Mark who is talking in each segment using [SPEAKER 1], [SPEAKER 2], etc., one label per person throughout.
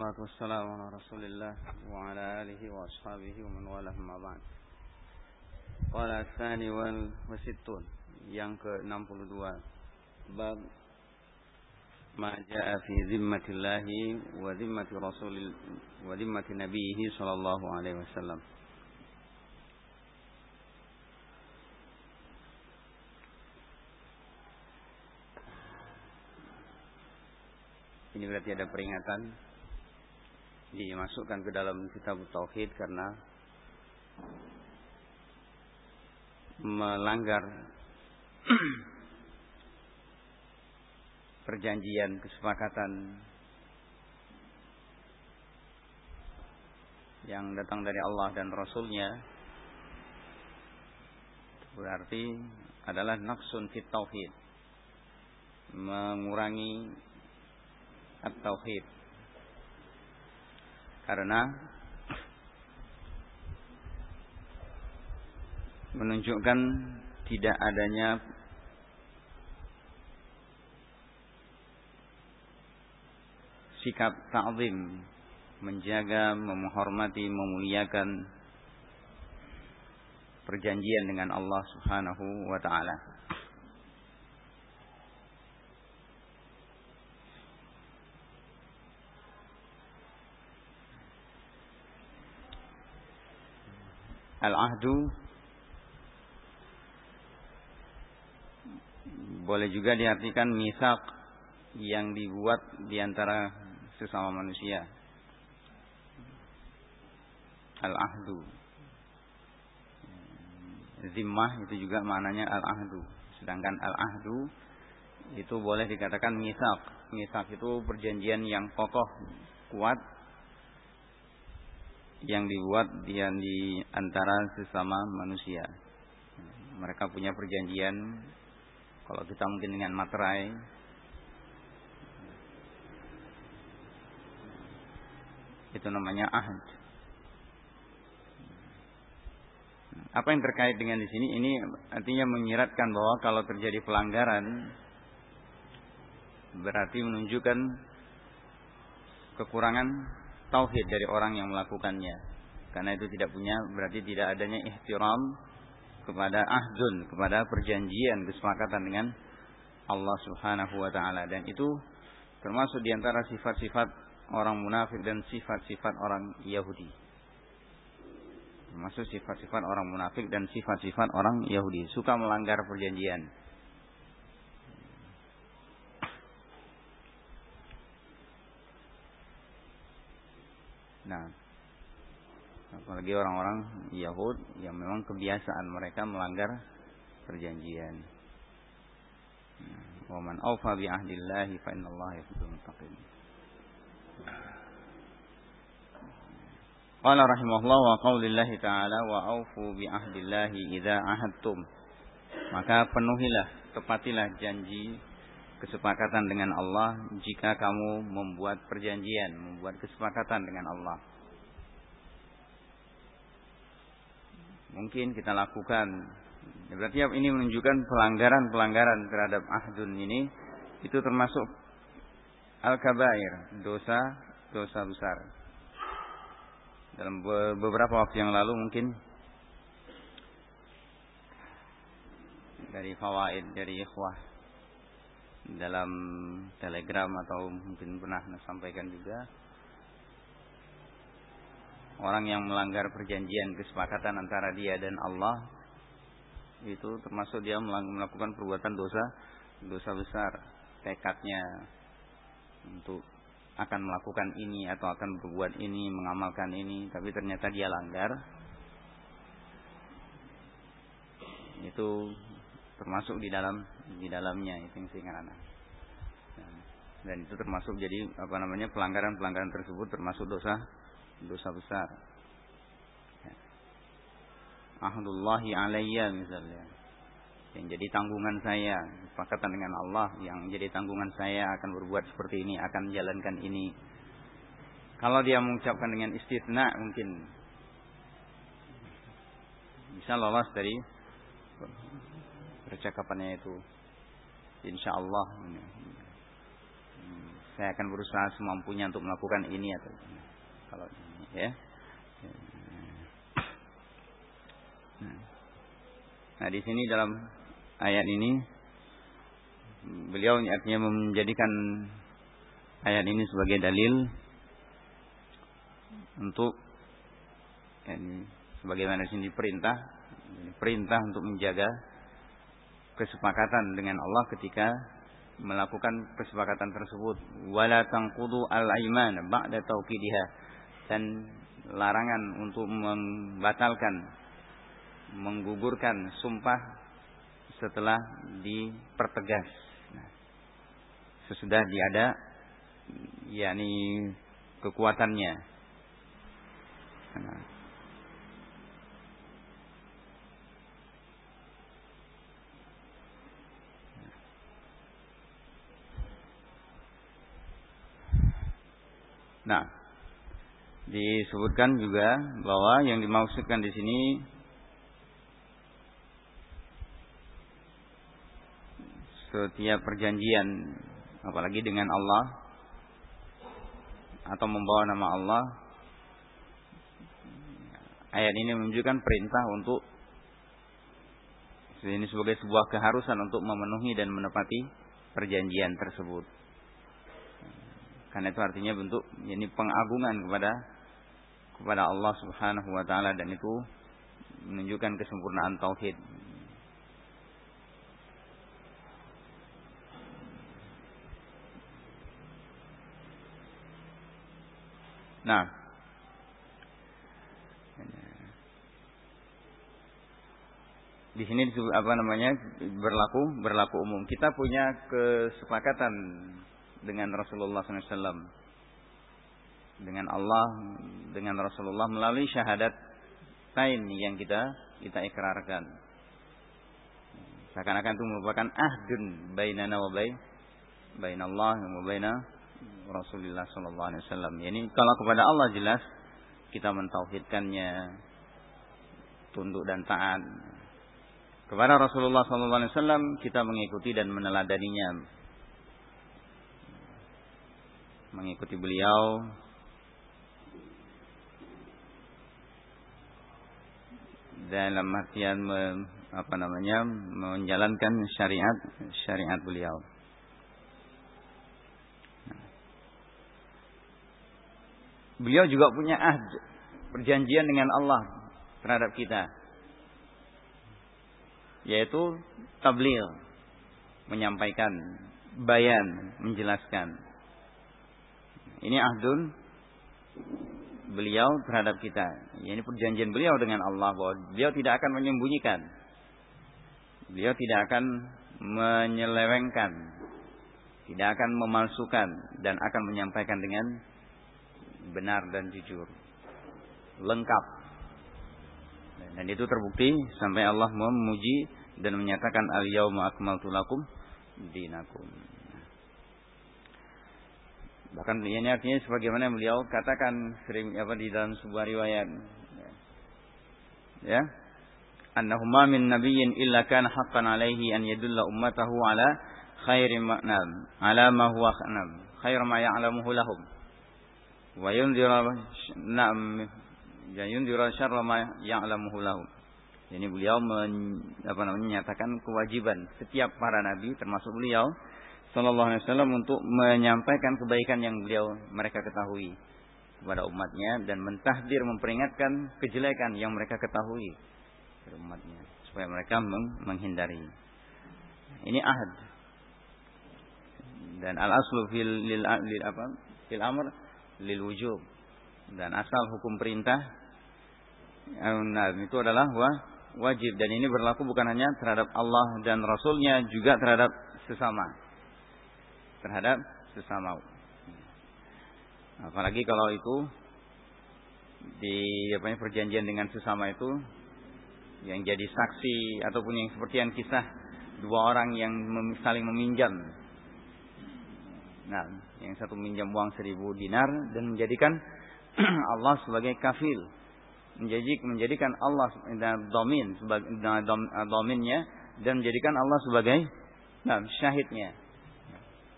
[SPEAKER 1] والصلاة والسلام على رسول الله وعلى آله وأصحابه ومن والاه ما بعد قال الثاني والستون yang ke-62 bab ma jaa fi zimmatillahi wa zimmati rasul wa zimmati nabiyhi sallallahu alaihi wasallam Ini berarti ada peringatan dimasukkan ke dalam kitab tauhid karena melanggar perjanjian kesepakatan yang datang dari Allah dan Rasulnya. Berarti adalah naksun fit tauhid mengurangi at-tauhid karena menunjukkan tidak adanya sikap ta'zim menjaga, menghormati, memuliakan perjanjian dengan Allah Subhanahu wa taala. Al-ahdu boleh juga diartikan misak yang dibuat di antara sesama manusia. Al-ahdu. Zimmah itu juga maknanya al-ahdu. Sedangkan al-ahdu itu boleh dikatakan misak. Misak itu perjanjian yang kokoh, kuat yang dibuat dia di antara sesama manusia. Mereka punya perjanjian kalau kita mungkin dengan materai itu namanya ahad. Apa yang terkait dengan di sini? Ini artinya menyiratkan bahwa kalau terjadi pelanggaran berarti menunjukkan kekurangan tauhid dari orang yang melakukannya. Karena itu tidak punya berarti tidak adanya ihtiram kepada ahdun, kepada perjanjian kesepakatan dengan Allah Subhanahu wa taala dan itu termasuk di antara sifat-sifat orang munafik dan sifat-sifat orang Yahudi. Termasuk sifat-sifat orang munafik dan sifat-sifat orang Yahudi, suka melanggar perjanjian. Nah, apalagi orang-orang Yahud yang memang kebiasaan mereka melanggar perjanjian. Nah, wa man awfa bi ahdillahi fa innallaha yuhibbul muttaqin. Qala rahimahullah wa qaulillahi ta'ala wa aufu bi ahdillahi idza ahadtum. Maka penuhilah, tepatilah janji kesepakatan dengan Allah jika kamu membuat perjanjian, membuat kesepakatan dengan Allah. Mungkin kita lakukan. Berarti ini menunjukkan pelanggaran-pelanggaran terhadap ahdun ini itu termasuk al-kabair, dosa dosa besar. Dalam beberapa waktu yang lalu mungkin dari fawaid dari ikhwah dalam telegram atau mungkin pernah sampaikan juga orang yang melanggar perjanjian kesepakatan antara dia dan Allah itu termasuk dia melakukan perbuatan dosa dosa besar tekadnya untuk akan melakukan ini atau akan berbuat ini mengamalkan ini tapi ternyata dia langgar. Itu termasuk di dalam di dalamnya itu yang saya dan itu termasuk jadi apa namanya pelanggaran-pelanggaran tersebut termasuk dosa dosa besar. Ya. Ahdullahi alayya misalnya. Yang jadi tanggungan saya, kesepakatan dengan Allah yang jadi tanggungan saya akan berbuat seperti ini, akan menjalankan ini. Kalau dia mengucapkan dengan istitna mungkin bisa lolos dari percakapannya itu insya Allah saya akan berusaha semampunya untuk melakukan ini atau kalau ya. Nah, di sini dalam ayat ini beliau artinya menjadikan ayat ini sebagai dalil untuk yani, sebagaimana di sini perintah perintah untuk menjaga kesepakatan dengan Allah ketika melakukan kesepakatan tersebut. Wala tanqudu al-aiman ba'da tauqidiha dan larangan untuk membatalkan menggugurkan sumpah setelah dipertegas. Nah, sesudah diada yakni kekuatannya nah, disebutkan juga bahwa yang dimaksudkan di sini setiap perjanjian apalagi dengan Allah atau membawa nama Allah ayat ini menunjukkan perintah untuk ini sebagai sebuah keharusan untuk memenuhi dan menepati perjanjian tersebut. Karena itu artinya bentuk ini pengagungan kepada kepada Allah Subhanahu wa taala dan itu menunjukkan kesempurnaan tauhid. Nah, di sini apa namanya berlaku berlaku umum. Kita punya kesepakatan dengan Rasulullah SAW dengan Allah dengan Rasulullah melalui syahadat tain yang kita kita ikrarkan seakan-akan itu merupakan ahdun bainana wa bain bainallah wa baina Rasulullah alaihi wasallam. Yani kalau kepada Allah jelas kita mentauhidkannya tunduk dan taat. Kepada Rasulullah wasallam kita mengikuti dan meneladaninya mengikuti beliau. Dalam artian apa namanya menjalankan syariat syariat beliau. Beliau juga punya ahd perjanjian dengan Allah terhadap kita. Yaitu tabligh menyampaikan bayan menjelaskan ini ahdun beliau terhadap kita. Ini perjanjian beliau dengan Allah bahwa beliau tidak akan menyembunyikan. Beliau tidak akan menyelewengkan. Tidak akan memalsukan dan akan menyampaikan dengan benar dan jujur. Lengkap. Dan itu terbukti sampai Allah memuji dan menyatakan al-yauma akmaltu lakum dinakum. Bahkan ini artinya sebagaimana beliau katakan sering apa di dalam sebuah riwayat. Ya. Annahu ma min nabiyyin illa kana haqqan alaihi an yadulla ummatahu ala khairi ma'nam ala ma huwa khanam khair ma ya'lamuhu lahum wa yunzira na'am ya yunzira syarra ma ya'lamuhu lahum. Ini beliau men, apa namanya menyatakan kewajiban setiap para nabi termasuk beliau Sallallahu Alaihi Wasallam untuk menyampaikan kebaikan yang beliau mereka ketahui kepada umatnya dan mentahdir memperingatkan kejelekan yang mereka ketahui kepada umatnya supaya mereka menghindari. Ini ahad. Dan al aslu fil lil, lil apa? Fil amr lil wujub. Dan asal hukum perintah nah, itu adalah wajib. Dan ini berlaku bukan hanya terhadap Allah dan Rasulnya juga terhadap sesama terhadap sesama. Apalagi kalau itu di apa ya, perjanjian dengan sesama itu yang jadi saksi ataupun yang seperti yang kisah dua orang yang saling meminjam. Nah, yang satu meminjam uang seribu dinar dan menjadikan Allah sebagai kafil, menjadi menjadikan Allah domin sebagai dominnya dan menjadikan Allah sebagai nah, syahidnya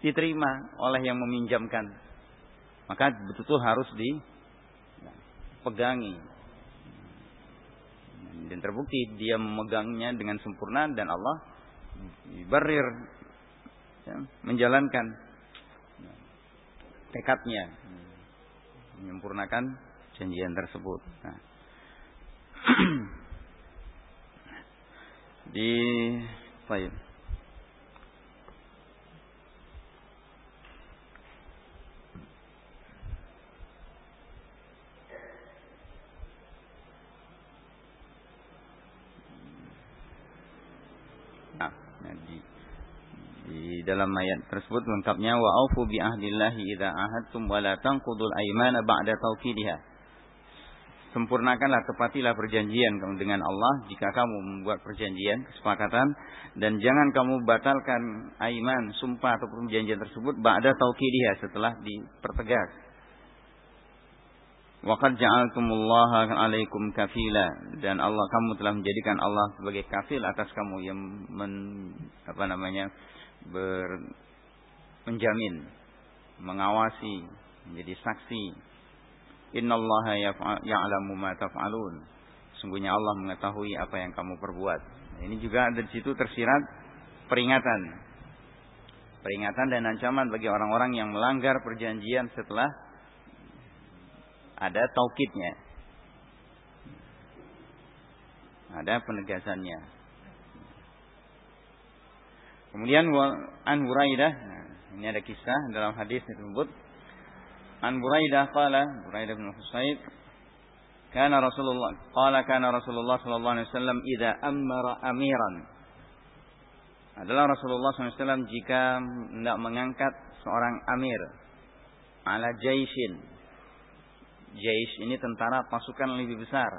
[SPEAKER 1] diterima oleh yang meminjamkan. Maka betul-betul harus dipegangi. Dan terbukti dia memegangnya dengan sempurna dan Allah barir ya, menjalankan tekadnya menyempurnakan janjian tersebut. Nah. di baik. Nah, di, di dalam ayat tersebut lengkapnya wa aufu bi ahdillahi idza ahadtum wa la tanqudul aymana ba'da tawkidiha sempurnakanlah, tepatilah perjanjian kamu dengan Allah jika kamu membuat perjanjian, kesepakatan dan jangan kamu batalkan aiman, sumpah atau perjanjian tersebut ba'da tauqidiha setelah dipertegas. Waqad ja'altumullaha 'alaikum kafila dan Allah kamu telah menjadikan Allah sebagai kafil atas kamu yang men, apa namanya ber, menjamin, mengawasi, menjadi saksi Innallaha ya'lamu ma taf'alun. Sungguhnya Allah mengetahui apa yang kamu perbuat. Ini juga ada di situ tersirat peringatan. Peringatan dan ancaman bagi orang-orang yang melanggar perjanjian setelah ada taukidnya. Ada penegasannya. Kemudian an Buraidah, nah, ini ada kisah dalam hadis tersebut. An Buraidah qala, Buraidah bin Husayb, kana Rasulullah qala kana Rasulullah sallallahu alaihi wasallam idza amara amiran. Adalah Rasulullah SAW jika tidak mengangkat seorang amir ala jaisin. Jais ini tentara pasukan lebih besar.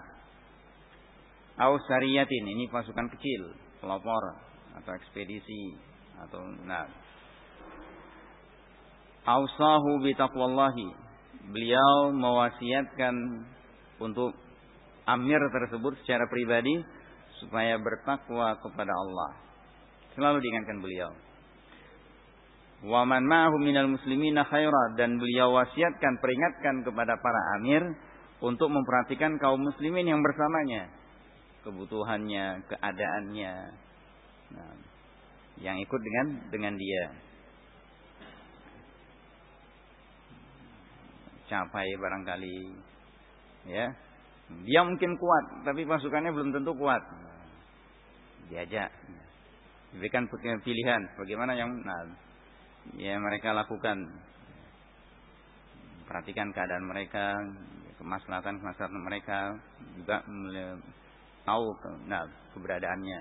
[SPEAKER 1] Au sariyatin ini pasukan kecil, pelopor atau ekspedisi atau nah Ausahu bitaqwallahi. Beliau mewasiatkan untuk amir tersebut secara pribadi supaya bertakwa kepada Allah. Selalu diingatkan beliau. Wa man ma'ahu minal muslimina khaira dan beliau wasiatkan peringatkan kepada para amir untuk memperhatikan kaum muslimin yang bersamanya, kebutuhannya, keadaannya. Nah, yang ikut dengan dengan dia. capai barangkali ya. Dia mungkin kuat tapi pasukannya belum tentu kuat. Diajak. Diberikan pilihan bagaimana yang nah, ya mereka lakukan. Perhatikan keadaan mereka kemaslahatan kemaslahatan mereka juga tahu nah keberadaannya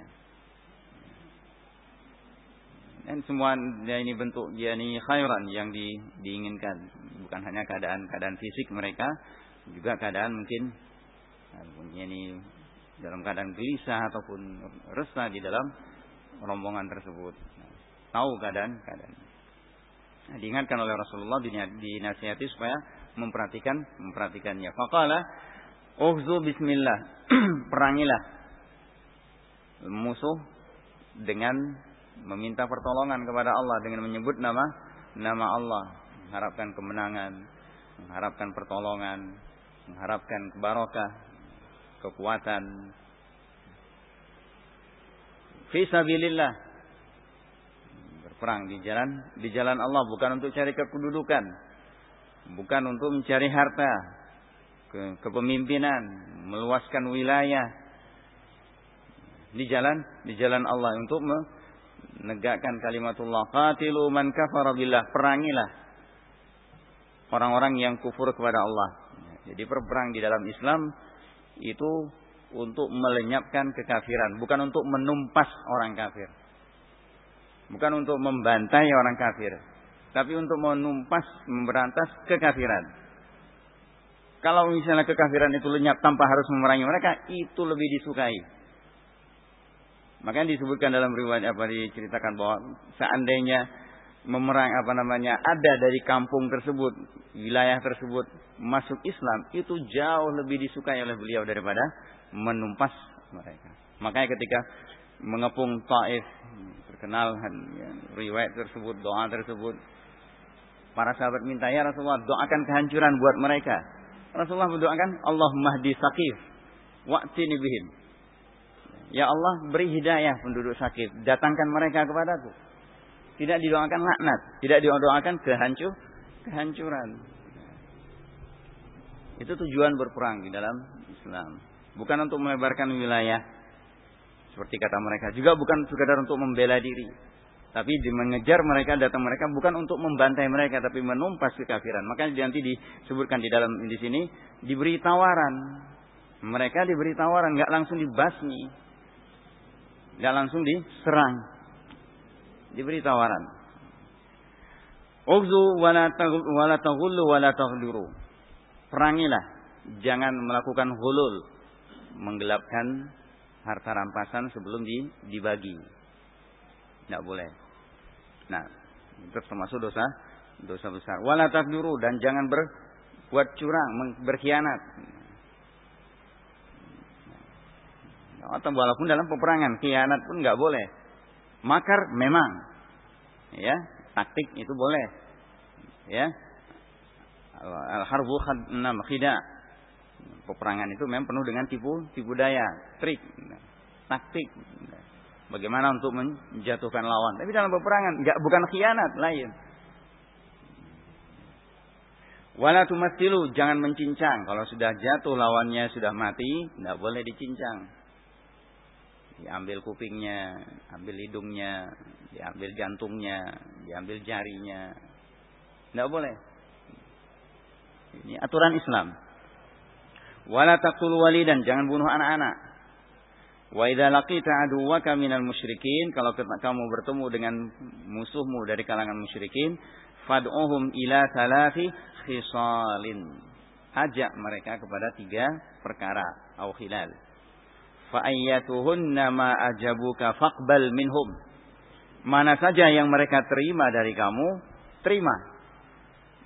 [SPEAKER 1] dan semua ini bentuk dia ini khairan yang di, diinginkan. Bukan hanya keadaan-keadaan fisik mereka juga keadaan mungkin ini dalam keadaan gelisah ataupun resah di dalam rombongan tersebut. Tahu keadaan keadaan. Nah, diingatkan oleh Rasulullah dinasihati supaya memperhatikan memperhatikannya. Faqala uhzu bismillah. Perangilah musuh dengan meminta pertolongan kepada Allah dengan menyebut nama nama Allah, mengharapkan kemenangan, mengharapkan pertolongan, mengharapkan barokah, kekuatan. Fisabilillah berperang di jalan di jalan Allah bukan untuk cari kedudukan, bukan untuk mencari harta, ke, kepemimpinan, meluaskan wilayah di jalan di jalan Allah untuk negakkan kalimatullah qatilu man kafara billah. Perangilah orang-orang yang kufur kepada Allah. Jadi berperang di dalam Islam itu untuk melenyapkan kekafiran bukan untuk menumpas orang kafir. Bukan untuk membantai orang kafir tapi untuk menumpas memberantas kekafiran. Kalau misalnya kekafiran itu lenyap tanpa harus memerangi mereka itu lebih disukai Makanya disebutkan dalam riwayat apa diceritakan bahwa seandainya memerang apa namanya ada dari kampung tersebut, wilayah tersebut masuk Islam itu jauh lebih disukai oleh beliau daripada menumpas mereka. Makanya ketika mengepung Taif terkenal ya, riwayat tersebut doa tersebut para sahabat minta ya Rasulullah doakan kehancuran buat mereka Rasulullah mendoakan Allah mahdi sakif wa'tini bihim Ya Allah beri hidayah penduduk sakit datangkan mereka kepadaku tidak didoakan laknat tidak didoakan kehancur kehancuran itu tujuan berperang di dalam Islam bukan untuk melebarkan wilayah seperti kata mereka. Juga bukan sekadar untuk membela diri. Tapi mengejar mereka, datang mereka bukan untuk membantai mereka, tapi menumpas kekafiran. Makanya nanti disebutkan di dalam di sini diberi tawaran. Mereka diberi tawaran, nggak langsung dibasmi, nggak langsung diserang. Diberi tawaran. Ughzu wala taghullu wala taghluru. Perangilah, jangan melakukan hulul, menggelapkan harta rampasan sebelum dibagi. Tidak boleh. Nah, itu termasuk dosa dosa besar. Wala takduru dan jangan berbuat curang, berkhianat. Atau walaupun dalam peperangan, khianat pun nggak boleh. Makar memang, ya, taktik itu boleh, ya. Al harbu khida peperangan itu memang penuh dengan tipu tipu daya, trik, taktik. Bagaimana untuk menjatuhkan lawan. Tapi dalam peperangan enggak bukan khianat lain. Wala tumasilu, jangan mencincang. Kalau sudah jatuh lawannya sudah mati, tidak boleh dicincang. Diambil kupingnya, ambil hidungnya, diambil jantungnya, diambil jarinya. Tidak boleh. Ini aturan Islam. Wala taqtul walidan, jangan bunuh anak-anak. Wa idza laqita aduwaka minal musyrikin, kalau kamu bertemu dengan musuhmu dari kalangan musyrikin, fad'uhum ila thalathi khisalin. Ajak mereka kepada tiga perkara atau khilal. Fa ayyatuhunna ma ajabuka faqbal minhum. Mana saja yang mereka terima dari kamu, terima.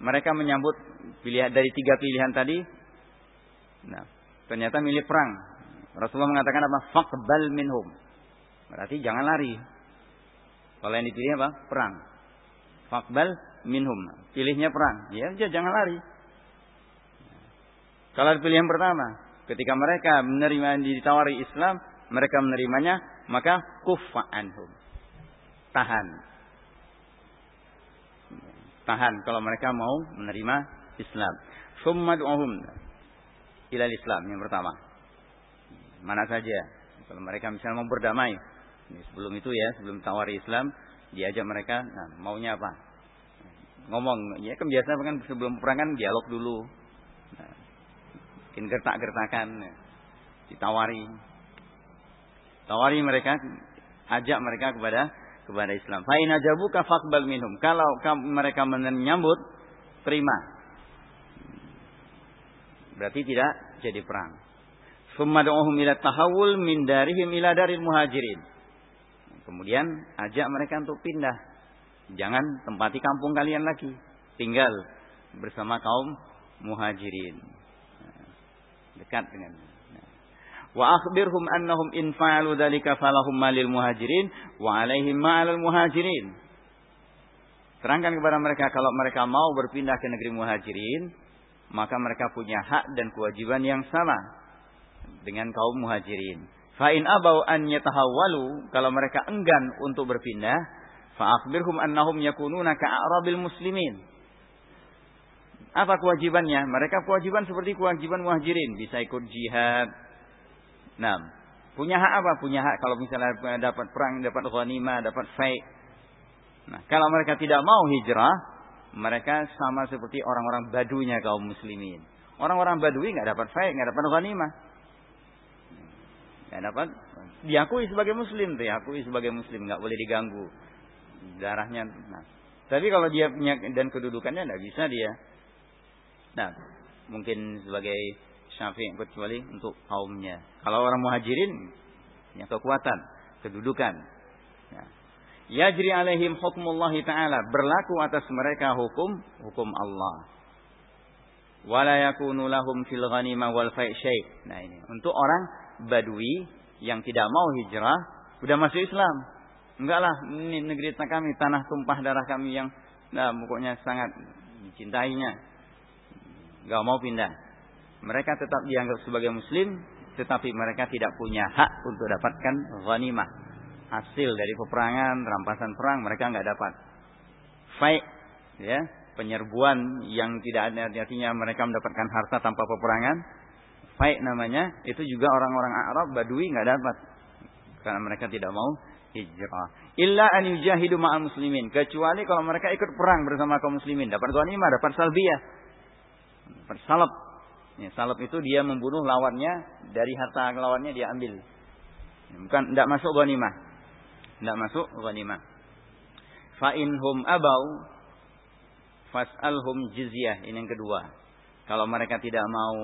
[SPEAKER 1] Mereka menyambut pilihan dari tiga pilihan tadi, Nah, ternyata milih perang. Rasulullah mengatakan apa? Faqbal minhum. Berarti jangan lari. Kalau yang dipilih apa? Perang. Faqbal minhum. Pilihnya perang. Ya, jangan lari. Kalau pilihan pertama, ketika mereka menerima ditawari Islam, mereka menerimanya, maka kuffa anhum. Tahan. Tahan kalau mereka mau menerima Islam. Summa du'ahum ilal Islam yang pertama. Mana saja. Kalau mereka misalnya mau berdamai. Sebelum itu ya, sebelum tawari Islam, diajak mereka, nah, maunya apa? Ngomong, ya kan biasa kan sebelum perang kan dialog dulu. Nah, mungkin gertak-gertakan, ya. ditawari. Tawari mereka, ajak mereka kepada kepada Islam. Fa'in ajabuka faqbal minhum. Kalau mereka menyambut, terima. Berarti tidak jadi perang. Summad'uhum ila tahawul min muhajirin. Kemudian ajak mereka untuk pindah. Jangan tempati kampung kalian lagi. Tinggal bersama kaum muhajirin. Dekat dengan Wa akhbirhum annahum in fa'alu dhalika falahum malil muhajirin wa alaihim ma'alal muhajirin. Terangkan kepada mereka kalau mereka mau berpindah ke negeri muhajirin, maka mereka punya hak dan kewajiban yang sama dengan kaum muhajirin. Fa'in abau an yatahawwalu, kalau mereka enggan untuk berpindah, fa'akhbirhum annahum yakununa ka'arabil muslimin. Apa kewajibannya? Mereka kewajiban seperti kewajiban muhajirin, bisa ikut jihad. Nah, punya hak apa? Punya hak kalau misalnya dapat perang, dapat ghanimah, dapat faid. Nah, kalau mereka tidak mau hijrah, mereka sama seperti orang-orang badunya kaum muslimin. Orang-orang badui nggak dapat faid, nggak dapat ghanimah. Nggak dapat diakui sebagai muslim, diakui sebagai muslim, nggak boleh diganggu darahnya. Nah, tapi kalau dia punya dan kedudukannya nggak bisa dia. Nah, mungkin sebagai syafi' kecuali untuk kaumnya. Kalau orang muhajirin punya kekuatan, kedudukan. Nah, yajri alaihim hukmullah taala berlaku atas mereka hukum hukum Allah wala yakunu lahum fil ghanimah wal syai' nah ini untuk orang badui yang tidak mau hijrah udah masuk Islam. Enggak lah, ini negeri kami, tanah tumpah darah kami yang nah pokoknya sangat dicintainya. Enggak mau pindah. Mereka tetap dianggap sebagai muslim, tetapi mereka tidak punya hak untuk dapatkan ghanimah. Hasil dari peperangan, rampasan perang mereka enggak dapat. Fight ya, penyerbuan yang tidak ada artinya mereka mendapatkan harta tanpa peperangan. Fight namanya, itu juga orang-orang Arab Badui enggak dapat. Karena mereka tidak mau hijrah. Illa an yujahidu ma'al muslimin. Kecuali kalau mereka ikut perang bersama kaum muslimin. Dapat ghanimah, dapat salbiyah. Salab. Ya, salab itu dia membunuh lawannya dari harta lawannya dia ambil. Bukan tidak masuk ghanimah. Tidak masuk ghanimah. Fa hum abau fas'alhum jizyah. Ini yang kedua. Kalau mereka tidak mau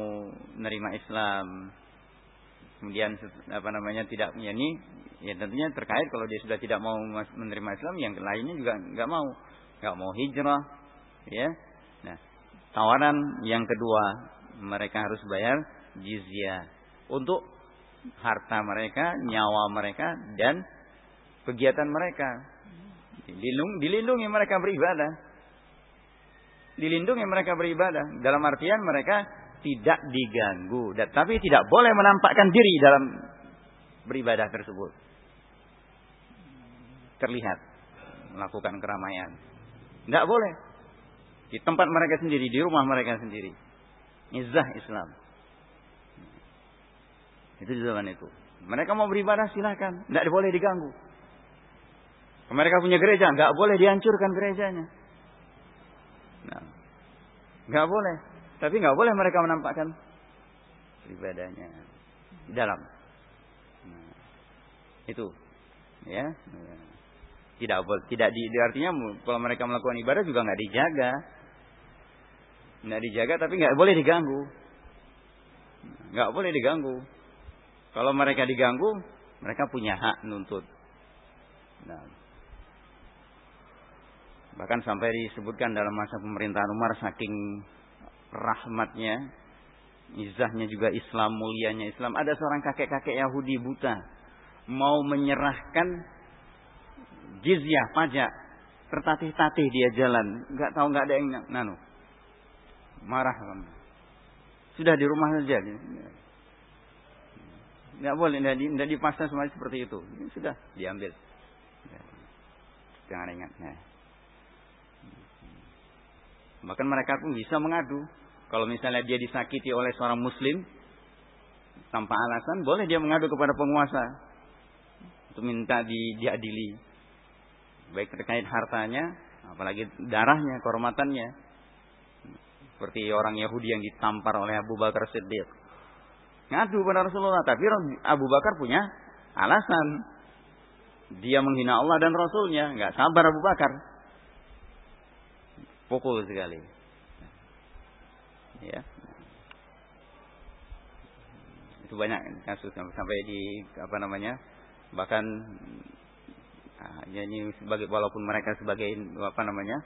[SPEAKER 1] menerima Islam, kemudian apa namanya tidak ya ini ya tentunya terkait kalau dia sudah tidak mau menerima Islam yang lainnya juga nggak mau nggak mau hijrah ya tawaran yang kedua mereka harus bayar jizyah untuk harta mereka, nyawa mereka dan kegiatan mereka. Dilindung, dilindungi mereka beribadah. Dilindungi mereka beribadah. Dalam artian mereka tidak diganggu. Tapi tidak boleh menampakkan diri dalam beribadah tersebut. Terlihat melakukan keramaian. Tidak boleh. Di tempat mereka sendiri, di rumah mereka sendiri. Izzah Islam. Itu di zaman itu. Mereka mau beribadah silahkan. Tidak boleh diganggu. Mereka punya gereja. Nggak boleh dihancurkan gerejanya. Nah, nggak boleh. Tapi nggak boleh mereka menampakkan ibadahnya di dalam. Nah, itu, ya. Tidak boleh, tidak di, artinya kalau mereka melakukan ibadah juga nggak dijaga. Nggak dijaga tapi nggak boleh diganggu. Nggak boleh diganggu. Kalau mereka diganggu, mereka punya hak nuntut. Nah, bahkan sampai disebutkan dalam masa pemerintahan Umar saking rahmatnya, izahnya juga Islam, mulianya Islam. Ada seorang kakek-kakek Yahudi buta mau menyerahkan jizyah pajak tertatih-tatih dia jalan nggak tahu nggak ada yang nanu marah kamu. Sudah di rumah saja. Tidak boleh, tidak dipaksa semua seperti itu. Sudah diambil. Jangan ingat. Ya. Bahkan mereka pun bisa mengadu. Kalau misalnya dia disakiti oleh seorang muslim tanpa alasan, boleh dia mengadu kepada penguasa untuk minta di, diadili. Baik terkait hartanya, apalagi darahnya, kehormatannya. Seperti orang Yahudi yang ditampar oleh Abu Bakar Siddiq. Ngadu pada Rasulullah. Tapi Abu Bakar punya alasan. Dia menghina Allah dan Rasulnya. Nggak sabar Abu Bakar. Pukul sekali. Ya. Itu banyak kasus sampai di apa namanya bahkan nah, ini sebagai walaupun mereka sebagai apa namanya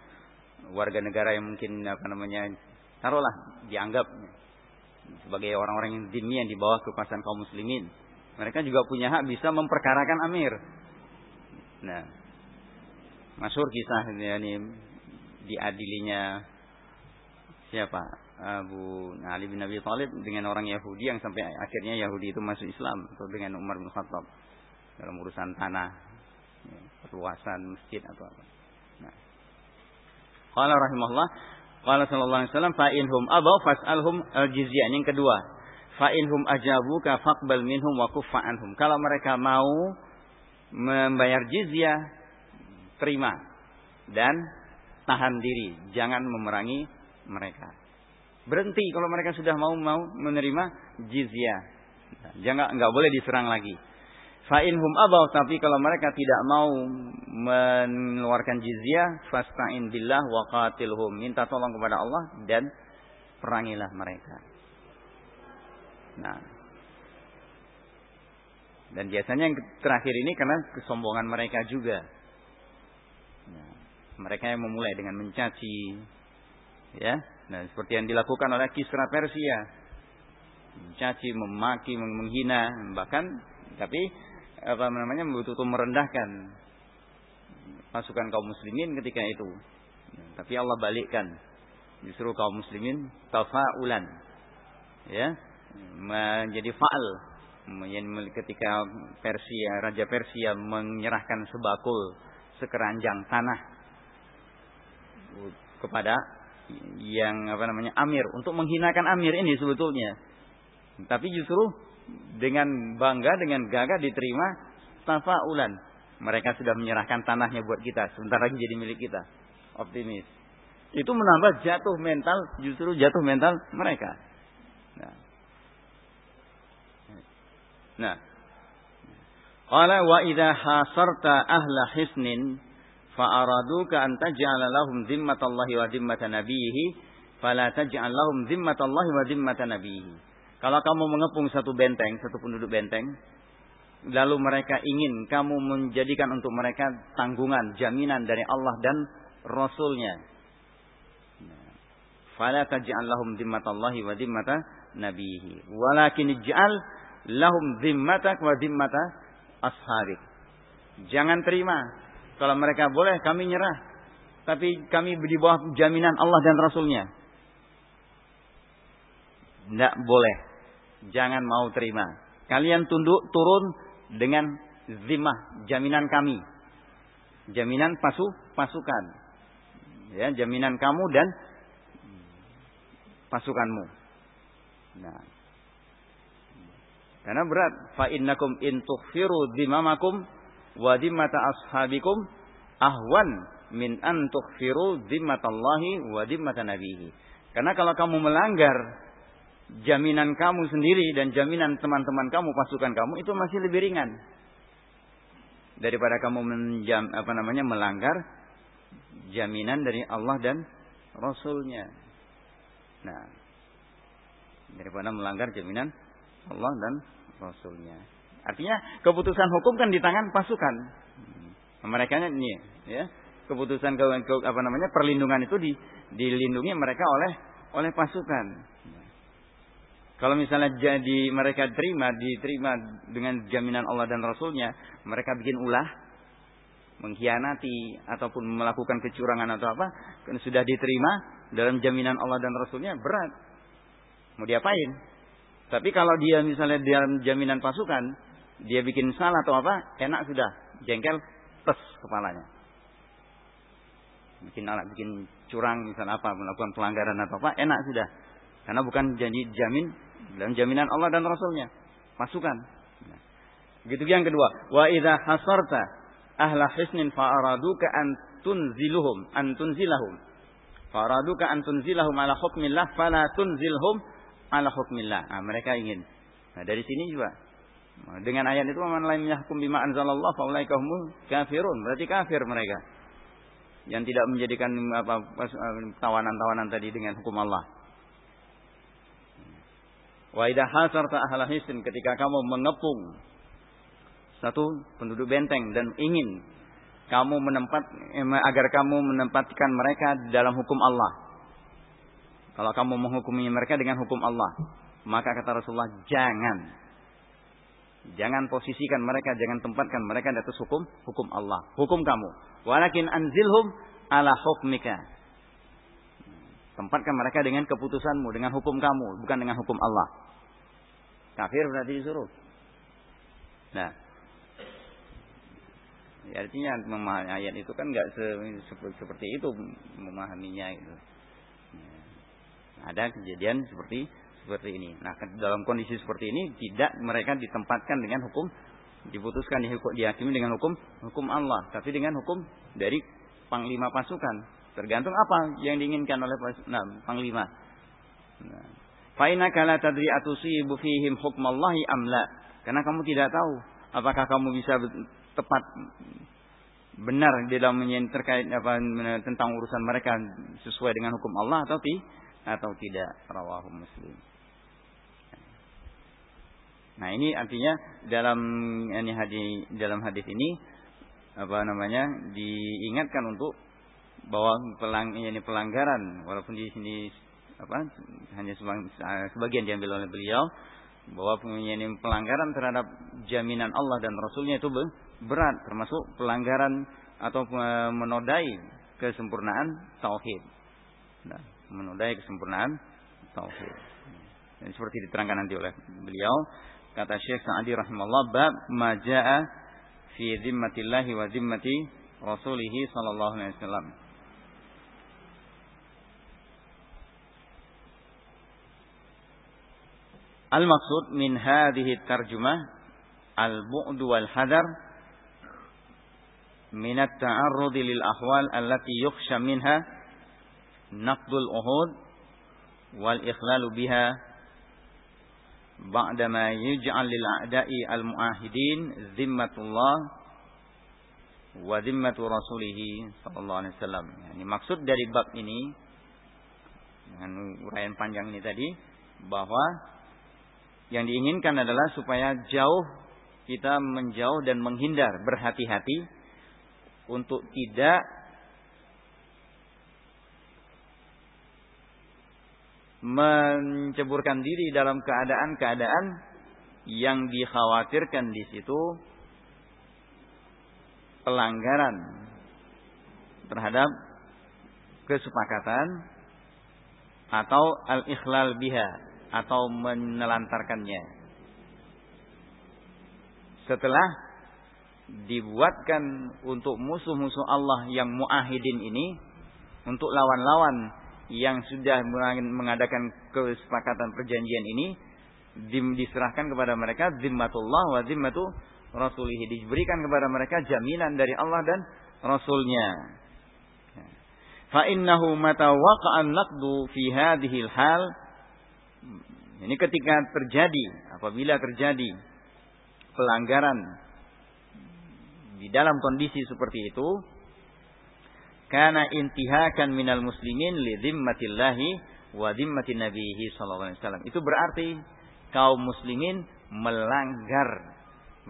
[SPEAKER 1] warga negara yang mungkin apa namanya taruhlah dianggap sebagai orang-orang yang dini yang di bawah kekuasaan kaum muslimin. Mereka juga punya hak bisa memperkarakan amir. Nah, masyur kisah ini diadilinya siapa? Abu Ali bin Abi Thalib dengan orang Yahudi yang sampai akhirnya Yahudi itu masuk Islam atau dengan Umar bin Khattab dalam urusan tanah, perluasan masjid atau apa. Nah, Qala rahimahullah Qala sallallahu alaihi wasallam fa abaw fas'alhum al-jizyah. Yang kedua, fa inhum ajabuka faqbal minhum wa kuffa anhum. Kalau mereka mau membayar jizyah, terima dan tahan diri, jangan memerangi mereka. Berhenti kalau mereka sudah mau mau menerima jizyah. Jangan nggak boleh diserang lagi. Fa'inhum abaw tapi kalau mereka tidak mau mengeluarkan jizyah, fasta'in billah wa qatilhum. Minta tolong kepada Allah dan perangilah mereka. Nah. Dan biasanya yang terakhir ini karena kesombongan mereka juga. Nah, mereka yang memulai dengan mencaci, ya, nah seperti yang dilakukan oleh Kisra Persia, mencaci, memaki, menghina, bahkan tapi apa namanya betul-betul merendahkan pasukan kaum muslimin ketika itu. Tapi Allah balikkan. Justru kaum muslimin tafaulan. Ya. Menjadi faal. Ketika Persia, Raja Persia menyerahkan sebakul sekeranjang tanah kepada yang apa namanya Amir untuk menghinakan Amir ini sebetulnya. Tapi justru dengan bangga dengan gagah diterima tafaulan. Mereka sudah menyerahkan tanahnya buat kita, sebentar lagi jadi milik kita. Optimis. Itu menambah jatuh mental, justru jatuh mental mereka. Nah. Nah. Qala wa idza hasarta ahla hisnin fa'araduka an taj'ala lahum zimmatallahi wa zimmata nabiyhi fala taj'al lahum zimmatallahi wa zimmata nabiyhi. Kalau kamu mengepung satu benteng, satu penduduk benteng, lalu mereka ingin kamu menjadikan untuk mereka tanggungan, jaminan dari Allah dan Rasulnya. Fala taj'al lahum zimmatallahi wa zimmata nabiyhi. Walakin ij'al lahum zimmatak wa zimmata ashabik. Jangan terima kalau mereka boleh kami nyerah. Tapi kami di bawah jaminan Allah dan Rasulnya. Tidak boleh. Jangan mau terima. Kalian tunduk turun dengan zimah jaminan kami. Jaminan pasu pasukan. Ya, jaminan kamu dan pasukanmu. Nah. Karena berat. Fa innakum in tughfiru dhimamakum wa dimmata ashabikum ahwan min an tughfiru dimmatallahi wa dimmata nabihi. Karena kalau kamu melanggar jaminan kamu sendiri dan jaminan teman-teman kamu, pasukan kamu itu masih lebih ringan daripada kamu menjam, apa namanya melanggar jaminan dari Allah dan Rasulnya. Nah, daripada melanggar jaminan Allah dan Rasulnya. Artinya keputusan hukum kan di tangan pasukan. Mereka ini ya keputusan ke, ke, apa namanya perlindungan itu di, dilindungi mereka oleh oleh pasukan. Kalau misalnya jadi mereka terima, diterima dengan jaminan Allah dan Rasulnya, mereka bikin ulah, mengkhianati ataupun melakukan kecurangan atau apa, kan sudah diterima dalam jaminan Allah dan Rasulnya berat. Mau diapain? Tapi kalau dia misalnya dalam jaminan pasukan, dia bikin salah atau apa, enak sudah, jengkel, tes kepalanya. Bikin alat, bikin curang misalnya apa, melakukan pelanggaran atau apa, enak sudah. Karena bukan janji jamin dalam jaminan Allah dan Rasulnya. Pasukan. Nah. Begitu yang kedua, wa idza hasarta ahla hisnin fa'araduka an tunziluhum an tunzilahum. Fa'araduka an tunzilahum ala hukmillah fala tunzilhum ala hukmillah. Nah, mereka ingin. Nah, dari sini juga dengan ayat itu man lam yahkum bima anzalallah faulaika kafirun. Berarti kafir mereka. Yang tidak menjadikan apa tawanan-tawanan tadi dengan hukum Allah. Wa idza hasarta ahla hisn ketika kamu mengepung satu penduduk benteng dan ingin kamu menempat agar kamu menempatkan mereka dalam hukum Allah. Kalau kamu menghukumi mereka dengan hukum Allah, maka kata Rasulullah jangan Jangan posisikan mereka, jangan tempatkan mereka di atas hukum hukum Allah, hukum kamu. Walakin anzilhum ala hukmika. Tempatkan mereka dengan keputusanmu, dengan hukum kamu, bukan dengan hukum Allah. Kafir berarti disuruh. Nah, ya artinya memahami ayat itu kan nggak se, seperti itu memahaminya itu. Ada kejadian seperti seperti ini. Nah, dalam kondisi seperti ini tidak mereka ditempatkan dengan hukum diputuskan dihakimi dengan hukum hukum Allah, tapi dengan hukum dari panglima pasukan. Tergantung apa yang diinginkan oleh nah, panglima. Nah, Faina kala tadri atusibu fihim hukmallahi amla. Karena kamu tidak tahu apakah kamu bisa tepat benar di dalam terkait apa tentang urusan mereka sesuai dengan hukum Allah atau ti atau tidak rawahu muslim. Nah ini artinya dalam ini hadis dalam hadis ini apa namanya diingatkan untuk bahwa pelang ini pelanggaran walaupun di sini apa hanya sebagian diambil oleh beliau bahwa ini pelanggaran terhadap jaminan Allah dan Rasulnya itu berat, termasuk pelanggaran atau menodai kesempurnaan tauhid. Nah, menodai kesempurnaan tauhid. Dan seperti diterangkan nanti oleh beliau, kata Syekh Sa'adi rahimahullah bab majaa fi zimmatillahi wa zimmati rasulih sallallahu alaihi wasallam. Al-maksud min hadhihi tarjumah al-bu'd wal hadar min at-ta'arrud lil ahwal allati yukhsha minha naqdul uhud wal ikhlalu biha ba'dama yuj'al lil a'da'i al mu'ahidin zimmatullah wa zimmatu rasulih sallallahu alaihi wasallam. Yani maksud dari bab ini dengan uraian panjang ini tadi bahwa yang diinginkan adalah supaya jauh kita menjauh dan menghindar, berhati-hati untuk tidak menceburkan diri dalam keadaan-keadaan yang dikhawatirkan di situ pelanggaran terhadap kesepakatan atau al-ikhlal biha atau menelantarkannya. Setelah dibuatkan untuk musuh-musuh Allah yang muahidin ini, untuk lawan-lawan yang sudah mengadakan kesepakatan perjanjian ini, diserahkan kepada mereka zimmatullah wa zimmatu rasulihi diberikan kepada mereka jaminan dari Allah dan rasulnya fa innahu mata waqa'a naqdu fi hadhihi hal ini ketika terjadi, apabila terjadi pelanggaran di dalam kondisi seperti itu, karena intihakan minal muslimin li zimmatillahi wa zimmati nabihi sallallahu alaihi wasallam. Itu berarti kaum muslimin melanggar.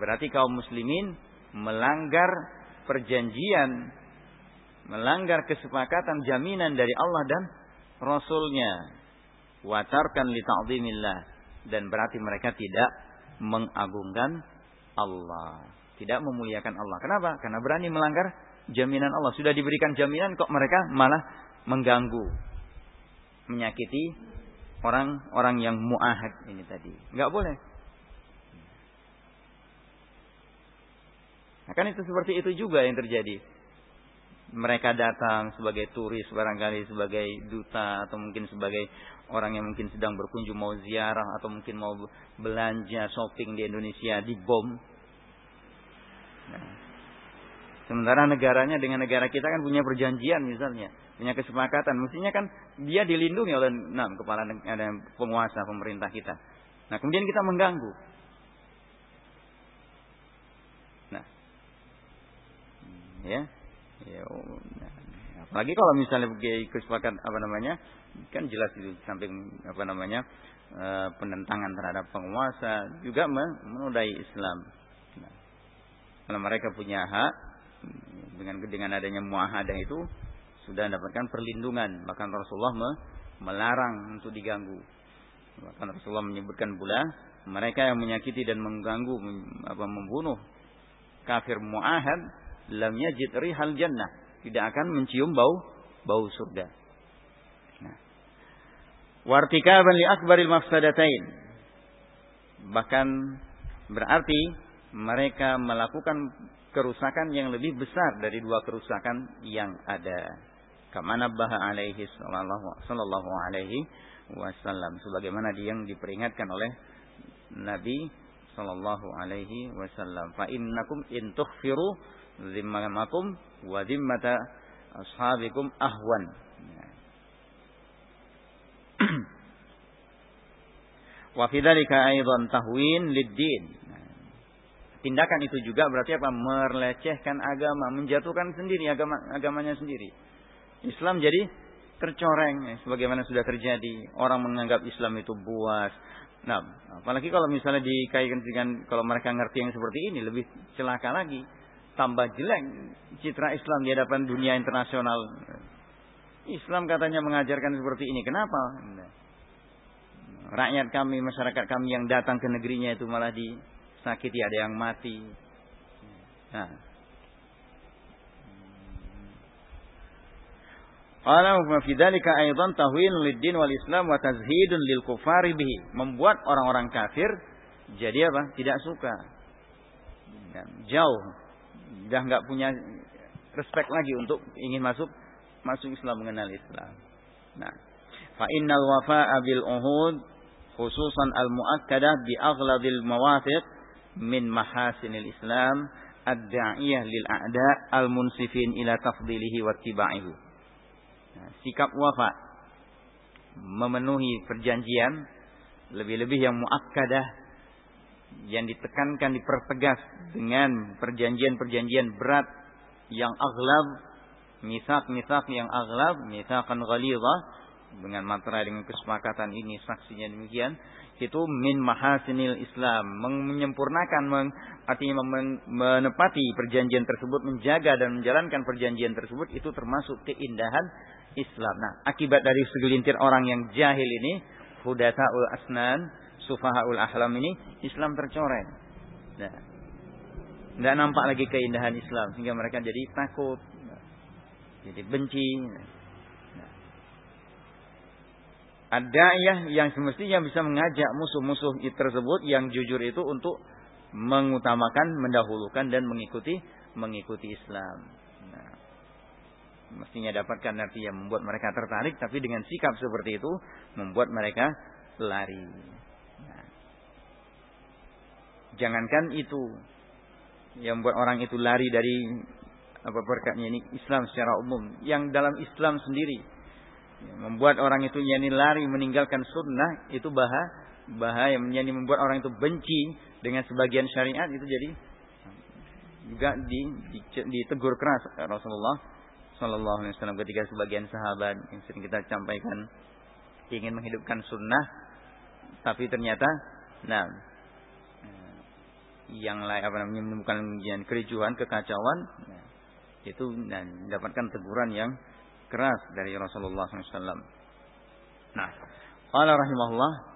[SPEAKER 1] Berarti kaum muslimin melanggar perjanjian, melanggar kesepakatan jaminan dari Allah dan Rasulnya watarkan li ta'zimillah dan berarti mereka tidak mengagungkan Allah, tidak memuliakan Allah. Kenapa? Karena berani melanggar jaminan Allah. Sudah diberikan jaminan kok mereka malah mengganggu, menyakiti orang-orang yang muahad ini tadi. Enggak boleh. Nah, kan itu seperti itu juga yang terjadi mereka datang sebagai turis barangkali sebagai duta atau mungkin sebagai orang yang mungkin sedang berkunjung mau ziarah atau mungkin mau belanja shopping di Indonesia di bom. Nah, sementara negaranya dengan negara kita kan punya perjanjian misalnya, punya kesepakatan, mestinya kan dia dilindungi oleh enam kepala ada penguasa pemerintah kita. Nah, kemudian kita mengganggu. Nah, ya, Ya, nah, apalagi kalau misalnya kesepakatan apa namanya, kan jelas itu samping apa namanya e, penentangan terhadap penguasa juga menodai Islam. Nah, kalau mereka punya hak dengan dengan adanya muahadah itu sudah mendapatkan perlindungan, bahkan Rasulullah me, melarang untuk diganggu. Bahkan Rasulullah menyebutkan pula mereka yang menyakiti dan mengganggu apa membunuh kafir muahad lam yajid rihal jannah, tidak akan mencium bau bau surga. Nah. Wartikaban li akbaril mafsadatain. Bahkan berarti mereka melakukan kerusakan yang lebih besar dari dua kerusakan yang ada. Kamana baha alaihi sallallahu alaihi wasallam sebagaimana yang diperingatkan oleh Nabi sallallahu alaihi wasallam. Fa innakum in zimmamakum wa zimmata ashabikum ahwan. Wa fi dzalika aidan tahwin lid-din. Tindakan itu juga berarti apa? Melecehkan agama, menjatuhkan sendiri agama agamanya sendiri. Islam jadi tercoreng ya, sebagaimana sudah terjadi. Orang menganggap Islam itu buas. Nah, apalagi kalau misalnya dikaitkan dengan kalau mereka ngerti yang seperti ini lebih celaka lagi tambah jelek citra Islam di hadapan dunia internasional. Islam katanya mengajarkan seperti ini. Kenapa? rakyat kami, masyarakat kami yang datang ke negerinya itu malah disakiti, ada yang mati. Nah. Qala wa fi dzalika aidan tahwin lid-din wal Islam wa tazhidun lil kufari bihi. Membuat orang-orang kafir jadi apa? Tidak suka. Jauh. Sudah enggak punya respect lagi untuk ingin masuk masuk Islam mengenal Islam. Nah, fa innal wafa'a bil uhud khususan al muakkadah bi aghladil mawathiq min mahasinil Islam ad-da'iyah lil a'da al munsifin ila tafdilihi wa tiba'ihi. Nah, sikap wafa memenuhi perjanjian lebih-lebih yang muakkadah yang ditekankan dipertegas dengan perjanjian-perjanjian berat yang aghlab misak-misak yang aghlab misakan ghalidha dengan materai dengan kesepakatan ini saksinya demikian itu min mahasinil Islam menyempurnakan meng, artinya menepati perjanjian tersebut menjaga dan menjalankan perjanjian tersebut itu termasuk keindahan Islam. Nah, akibat dari segelintir orang yang jahil ini, hudatsaul asnan, sufahaul ahlam ini, Islam tercoreng. Nah, tidak nampak lagi keindahan Islam sehingga mereka jadi takut, jadi benci. Nah. Ada ya yang semestinya bisa mengajak musuh-musuh tersebut yang jujur itu untuk mengutamakan, mendahulukan dan mengikuti mengikuti Islam mestinya dapatkan arti yang membuat mereka tertarik tapi dengan sikap seperti itu membuat mereka lari nah. Jangankan itu yang membuat orang itu lari dari apa berkatnya ini Islam secara umum. Yang dalam Islam sendiri membuat orang itu yani lari meninggalkan sunnah itu bahaya bahaya. Yani membuat orang itu benci dengan sebagian syariat itu jadi juga ditegur keras. Rasulullah Sallallahu Alaihi Wasallam ketika sebagian sahabat yang sering kita sampaikan ingin menghidupkan sunnah, tapi ternyata, nah, yang lain apa namanya menemukan kericuhan, kekacauan, nah, itu dan mendapatkan teguran yang keras dari Rasulullah SAW. Nah, Allah rahimahullah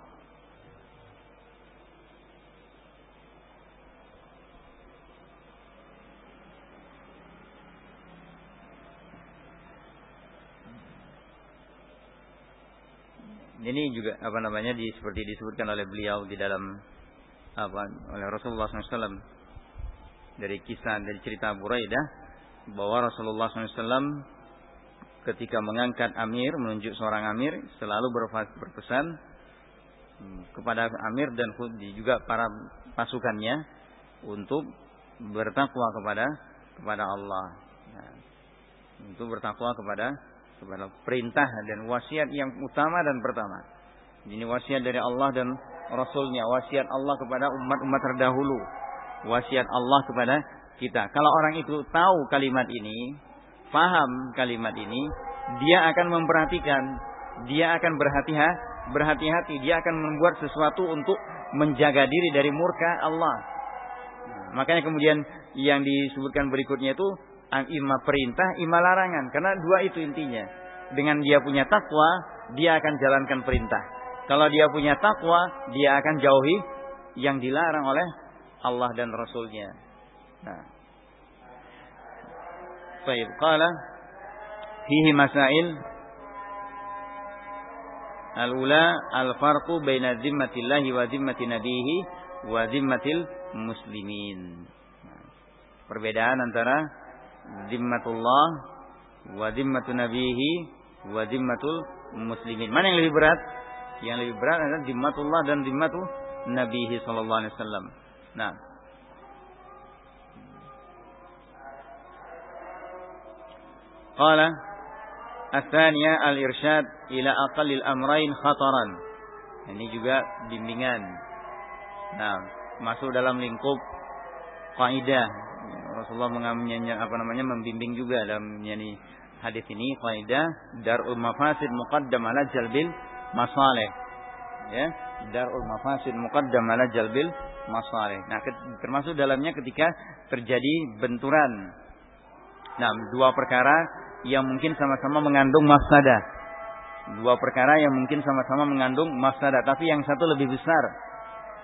[SPEAKER 1] Ini juga apa namanya di, seperti disebutkan oleh beliau di dalam apa oleh Rasulullah SAW dari kisah dari cerita Buraidah bahwa Rasulullah SAW ketika mengangkat Amir menunjuk seorang Amir selalu berpesan hmm, kepada Amir dan juga para pasukannya untuk bertakwa kepada kepada Allah. Nah, untuk bertakwa kepada kepada perintah dan wasiat yang utama dan pertama. Ini wasiat dari Allah dan Rasulnya, wasiat Allah kepada umat-umat terdahulu, wasiat Allah kepada kita. Kalau orang itu tahu kalimat ini, paham kalimat ini, dia akan memperhatikan, dia akan berhati-hati, berhati-hati, dia akan membuat sesuatu untuk menjaga diri dari murka Allah. makanya kemudian yang disebutkan berikutnya itu ima perintah, ima larangan. Karena dua itu intinya. Dengan dia punya takwa, dia akan jalankan perintah. Kalau dia punya takwa, dia akan jauhi yang dilarang oleh Allah dan Rasulnya. Nah. Baik, qala fihi masail Al-ula al-farqu baina zimmatillahi wa zimmati nabihi wa zimmatil muslimin. Perbedaan antara zimmatullah wa zimmatu nabihi wa zimmatul muslimin. Mana yang lebih berat? Yang lebih berat adalah zimmatullah dan zimmatu nabihi sallallahu alaihi wasallam. Nah. Qala الثانية الإرشاد إلى أقل الأمرين خطرا ini juga bimbingan nah masuk dalam lingkup kaidah Rasulullah mengamnya apa namanya membimbing juga dalam yani hadis ini kaidah darul mafasid muqaddam ala jalbil masalih ya darul mafasid muqaddam ala jalbil masalih nah termasuk dalamnya ketika terjadi benturan nah dua perkara yang mungkin sama-sama mengandung mafsadah Dua perkara yang mungkin sama-sama mengandung mafsadah, tapi yang satu lebih besar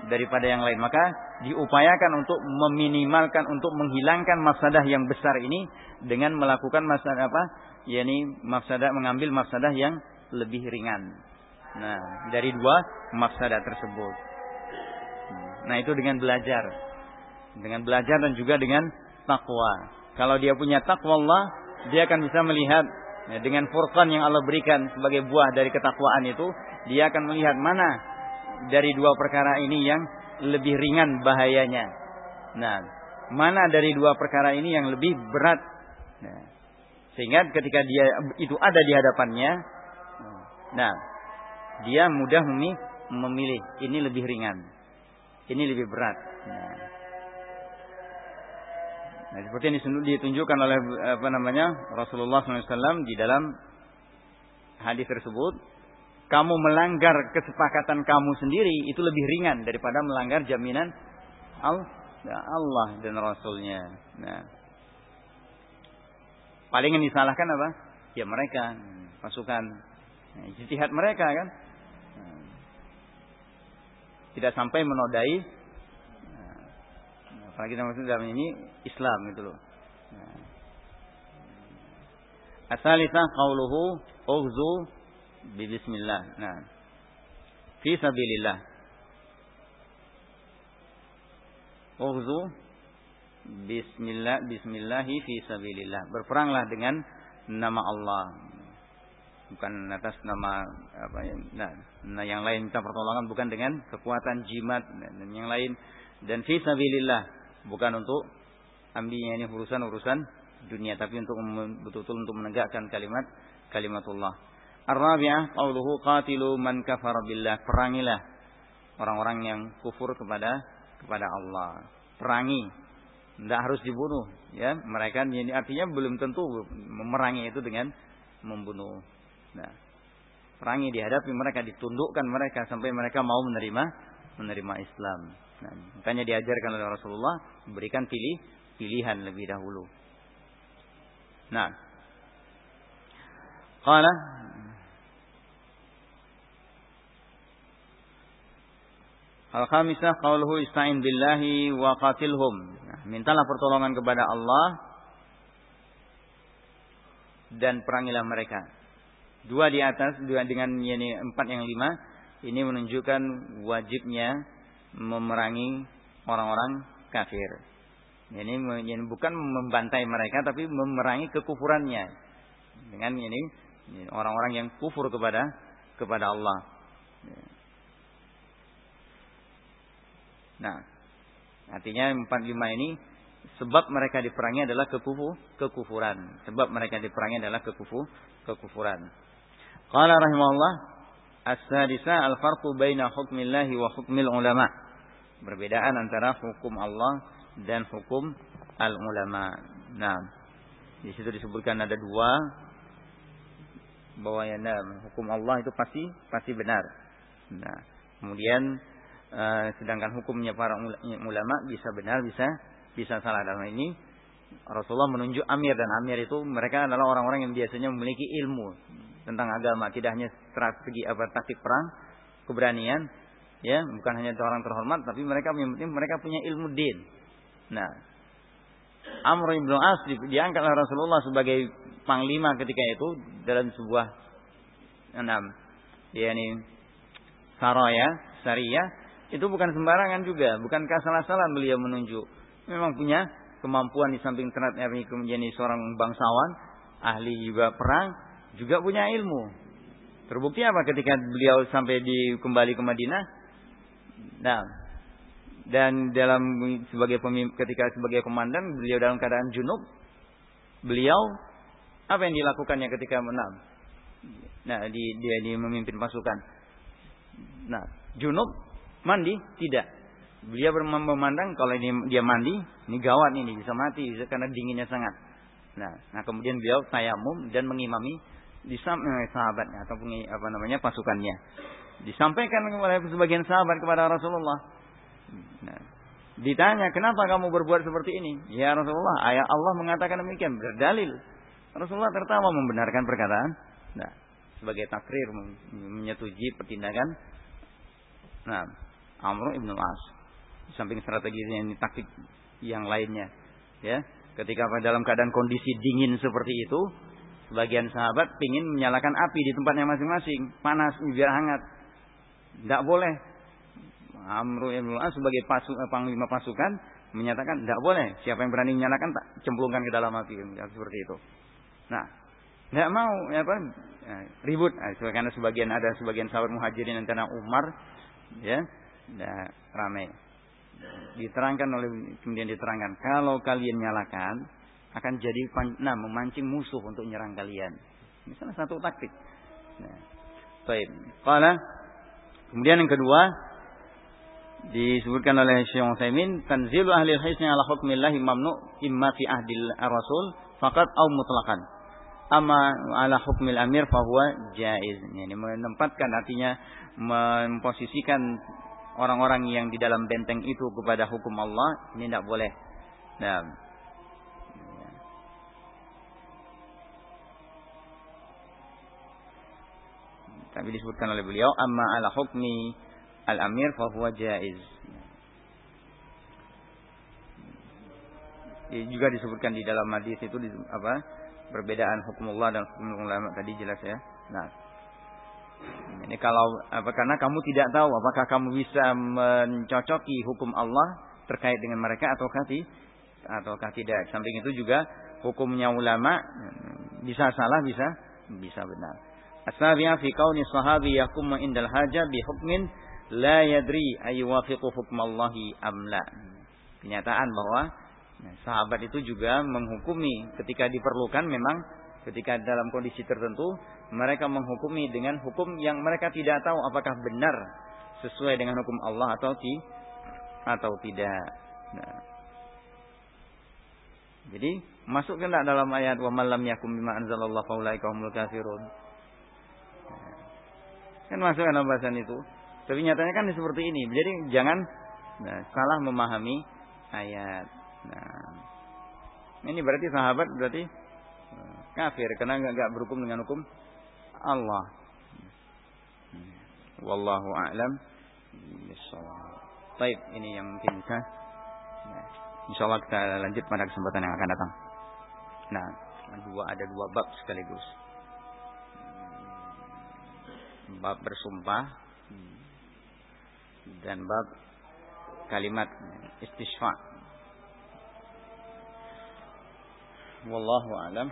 [SPEAKER 1] daripada yang lain. Maka diupayakan untuk meminimalkan, untuk menghilangkan mafsadah yang besar ini dengan melakukan mafsadah apa? yakni mafsadah mengambil mafsadah yang lebih ringan. Nah, dari dua mafsadah tersebut. Nah, itu dengan belajar. Dengan belajar dan juga dengan takwa. Kalau dia punya takwa Allah, dia akan bisa melihat Ya, dengan furqan yang Allah berikan sebagai buah dari ketakwaan itu, dia akan melihat mana dari dua perkara ini yang lebih ringan bahayanya. Nah, mana dari dua perkara ini yang lebih berat. Nah, sehingga ketika dia itu ada di hadapannya, nah, dia mudah memilih ini lebih ringan, ini lebih berat. Nah, Nah, seperti yang ditunjukkan oleh apa namanya Rasulullah SAW di dalam hadis tersebut, kamu melanggar kesepakatan kamu sendiri itu lebih ringan daripada melanggar jaminan ya, Allah dan Rasulnya. Nah, paling yang disalahkan apa? Ya mereka pasukan nah, jihad mereka kan. Nah, tidak sampai menodai Apalagi kita maksud dalam ini Islam gitu loh. Nah. Asalisa qauluhu ughzu bi bismillah. Nah. Fi sabilillah. Ughzu bismillah bismillahi fi sabilillah. Berperanglah dengan nama Allah. Bukan atas nama apa ya. Nah, nah yang lain minta pertolongan bukan dengan kekuatan jimat dan yang lain dan fi sabilillah bukan untuk ambilnya ini urusan-urusan dunia tapi untuk betul-betul untuk menegakkan kalimat kalimatullah. Ar-rabi'ah qauluhu qatilu man kafara billah. Perangilah orang-orang yang kufur kepada kepada Allah. Perangi. Tidak harus dibunuh, ya. Mereka ini artinya belum tentu memerangi itu dengan membunuh. Nah, perangi dihadapi mereka, ditundukkan mereka sampai mereka mau menerima menerima Islam. Nah, makanya diajarkan oleh Rasulullah berikan pilih pilihan lebih dahulu. Nah, qala Al-khamisah ista'in billahi wa qatilhum. Nah, mintalah pertolongan kepada Allah dan perangilah mereka. Dua di atas, dua dengan ini empat yang lima. Ini menunjukkan wajibnya memerangi orang-orang kafir. Ini, ini bukan membantai mereka tapi memerangi kekufurannya dengan ini orang-orang yang kufur kepada kepada Allah. Nah, artinya empat lima ini sebab mereka diperangi adalah kekufu, kekufuran. Sebab mereka diperangi adalah kekufu, kekufuran. Qala rahimahullah as-sadisa al-farqu baina hukmillahi wa hukmil ulama. Perbedaan antara hukum Allah dan hukum al ulama. Nah, di situ disebutkan ada dua bahwa ya nah, hukum Allah itu pasti pasti benar. Nah, kemudian uh, sedangkan hukumnya para ulama bisa benar bisa bisa salah dalam ini Rasulullah menunjuk amir dan amir itu mereka adalah orang-orang yang biasanya memiliki ilmu tentang agama, tidak hanya strategi apa taktik perang, keberanian, ya. Bukan hanya orang terhormat tapi mereka mereka punya ilmu din. Nah Amr bin As diangkat oleh Rasulullah sebagai panglima ketika itu dalam sebuah enam dia ini saraya syariah. Itu bukan sembarangan juga. Bukan salah-salah beliau menunjuk? Memang punya kemampuan di samping ternyata menjadi seorang bangsawan ahli juga perang juga punya ilmu terbukti apa ketika beliau sampai di kembali ke Madinah Nah, dan dalam sebagai pemimpin, ketika sebagai komandan beliau dalam keadaan junub, beliau apa yang dilakukannya ketika menang? Nah, di, dia di memimpin pasukan. Nah, junub mandi tidak. Beliau memandang kalau ini dia mandi, ini gawat ini bisa mati karena dinginnya sangat. Nah, nah kemudian beliau tayamum dan mengimami di samping sahabatnya ataupun apa namanya pasukannya. Disampaikan kepada sebagian sahabat kepada Rasulullah. Nah, ditanya, kenapa kamu berbuat seperti ini? Ya Rasulullah, ayat Allah mengatakan demikian, berdalil. Rasulullah tertawa membenarkan perkataan. Nah, sebagai takrir menyetujui pertindakan nah Amr ibn al-As samping strategi ini taktik yang lainnya ya ketika dalam keadaan kondisi dingin seperti itu sebagian sahabat ingin menyalakan api di tempatnya masing-masing. Panas biar hangat. Tidak boleh. Amr ibn al-As sebagai pasuk, eh, panglima pasukan menyatakan tidak boleh. Siapa yang berani menyalakan tak cemplungkan ke dalam api. Ya, seperti itu. Nah tidak mau ya apa ya, ribut. Nah, karena sebagian ada sebagian sahabat muhajirin yang karena Umar ya nah, ramai diterangkan oleh kemudian diterangkan kalau kalian nyalakan akan jadi nah memancing musuh untuk menyerang kalian. Ini salah satu taktik. Nah, baik. Qala kemudian yang kedua disebutkan oleh Syekh Utsaimin tanzilu ahli hisni ala hukmillahi mamnu imma fi ahdil rasul faqat au mutlaqan. Amma ala hukmil amir fahuwa jaiz. Ini menempatkan artinya memposisikan orang-orang yang di dalam benteng itu kepada hukum Allah ini tidak boleh. Nah, tapi disebutkan oleh beliau amma ala hukmi al amir fa huwa jaiz. juga disebutkan di dalam hadis itu apa perbedaan hukum Allah dan hukum ulama tadi jelas ya. Nah, ini kalau apa karena kamu tidak tahu apakah kamu bisa mencocoki hukum Allah terkait dengan mereka atau tidak ataukah tidak. Samping itu juga hukumnya ulama bisa salah bisa bisa benar. Asabiya fi kauni sahabi yakum indal haja bi hukmin la yadri ayuwafiqu hukmallahi amla. Kenyataan bahwa sahabat itu juga menghukumi ketika diperlukan memang ketika dalam kondisi tertentu mereka menghukumi dengan hukum yang mereka tidak tahu apakah benar sesuai dengan hukum Allah atau ti atau tidak. Nah. Jadi masuk tidak dalam ayat wa malam yakum bima anzalallahu faulaika humul kafirun. Kan masuk dalam bahasan itu. Tapi nyatanya kan seperti ini. Jadi jangan nah, salah memahami ayat. Nah, ini berarti sahabat berarti nah, kafir karena nggak berhukum dengan hukum Allah. Wallahu a'lam Baik, ini yang mungkin bisa. Nah, insya Allah kita lanjut pada kesempatan yang akan datang. Nah, dua ada dua bab sekaligus. Bab bersumpah dan bab kalimat istisfa. Wallahu a'lam.